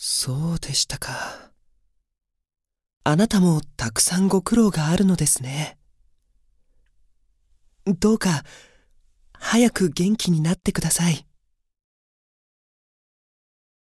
そうでしたか。あなたもたくさんご苦労があるのですね。どうか、早く元気になってください。